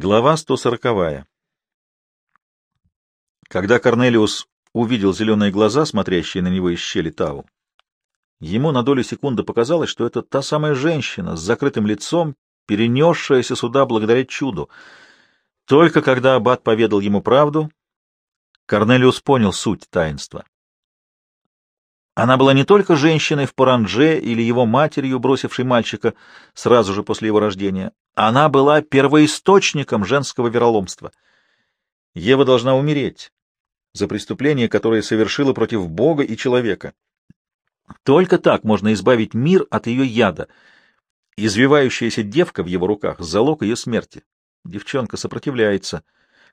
Глава 140. Когда Корнелиус увидел зеленые глаза, смотрящие на него из щели Тау, ему на долю секунды показалось, что это та самая женщина с закрытым лицом, перенесшаяся сюда благодаря чуду. Только когда Аббат поведал ему правду, Корнелиус понял суть таинства. Она была не только женщиной в Паранже или его матерью, бросившей мальчика сразу же после его рождения. Она была первоисточником женского вероломства. Ева должна умереть за преступление, которое совершила против Бога и человека. Только так можно избавить мир от ее яда. Извивающаяся девка в его руках — залог ее смерти. Девчонка сопротивляется.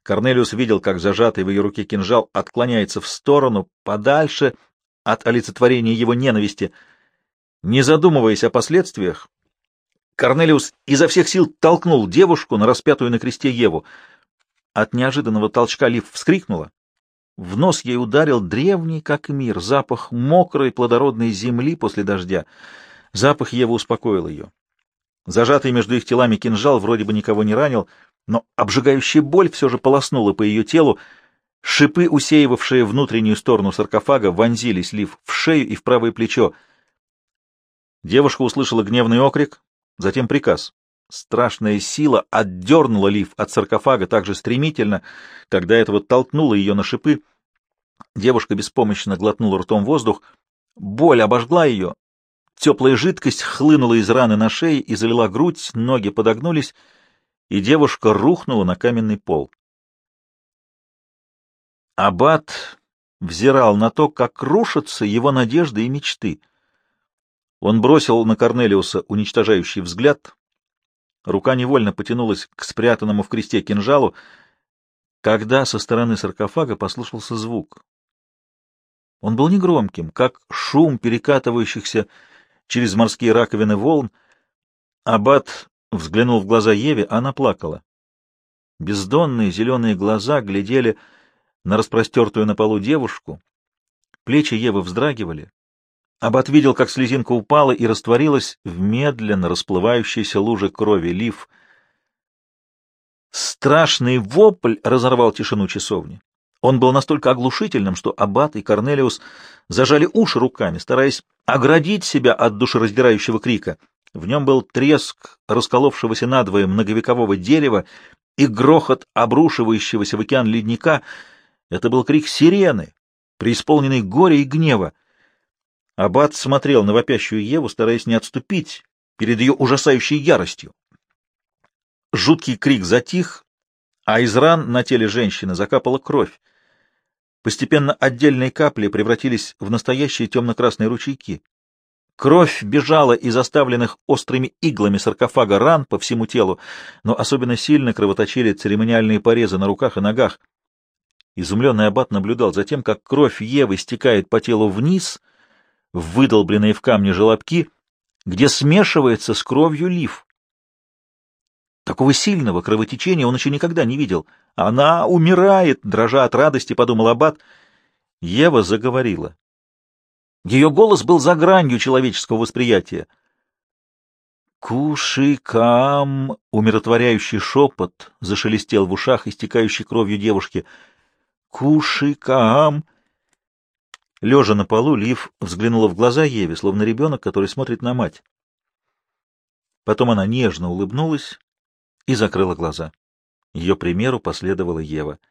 Корнелиус видел, как зажатый в ее руке кинжал отклоняется в сторону, подальше — от олицетворения его ненависти. Не задумываясь о последствиях, Корнелиус изо всех сил толкнул девушку на распятую на кресте Еву. От неожиданного толчка Лив вскрикнула. В нос ей ударил древний, как мир, запах мокрой плодородной земли после дождя. Запах Евы успокоил ее. Зажатый между их телами кинжал вроде бы никого не ранил, но обжигающая боль все же полоснула по ее телу, Шипы, усеивавшие внутреннюю сторону саркофага, вонзились Лив в шею и в правое плечо. Девушка услышала гневный окрик, затем приказ. Страшная сила отдернула Лив от саркофага так же стремительно, когда этого толкнула ее на шипы. Девушка беспомощно глотнула ртом воздух. Боль обожгла ее. Теплая жидкость хлынула из раны на шее и залила грудь, ноги подогнулись, и девушка рухнула на каменный пол. Аббат взирал на то, как рушатся его надежды и мечты. Он бросил на Корнелиуса уничтожающий взгляд. Рука невольно потянулась к спрятанному в кресте кинжалу, когда со стороны саркофага послышался звук. Он был негромким, как шум перекатывающихся через морские раковины волн. Аббат взглянул в глаза Еве, она плакала. Бездонные зеленые глаза глядели на распростертую на полу девушку. Плечи Евы вздрагивали. Аббат видел, как слезинка упала и растворилась в медленно расплывающейся луже крови лив. Страшный вопль разорвал тишину часовни. Он был настолько оглушительным, что Аббат и Корнелиус зажали уши руками, стараясь оградить себя от душераздирающего крика. В нем был треск расколовшегося надвое многовекового дерева и грохот обрушивающегося в океан ледника — это был крик сирены, преисполненный горя и гнева. Аббат смотрел на вопящую Еву, стараясь не отступить перед ее ужасающей яростью. Жуткий крик затих, а из ран на теле женщины закапала кровь. Постепенно отдельные капли превратились в настоящие темно-красные ручейки. Кровь бежала из оставленных острыми иглами саркофага ран по всему телу, но особенно сильно кровоточили церемониальные порезы на руках и ногах. Изумленный аббат наблюдал за тем, как кровь Евы стекает по телу вниз, в выдолбленные в камне желобки, где смешивается с кровью лиф. Такого сильного кровотечения он еще никогда не видел. Она умирает, дрожа от радости, подумал аббат. Ева заговорила. Ее голос был за гранью человеческого восприятия. «Кушикам!» — умиротворяющий шепот зашелестел в ушах, истекающий кровью девушки — Кушикаам. Лежа на полу, Лив взглянула в глаза Еве, словно ребенок, который смотрит на мать. Потом она нежно улыбнулась и закрыла глаза. Ее примеру последовала Ева —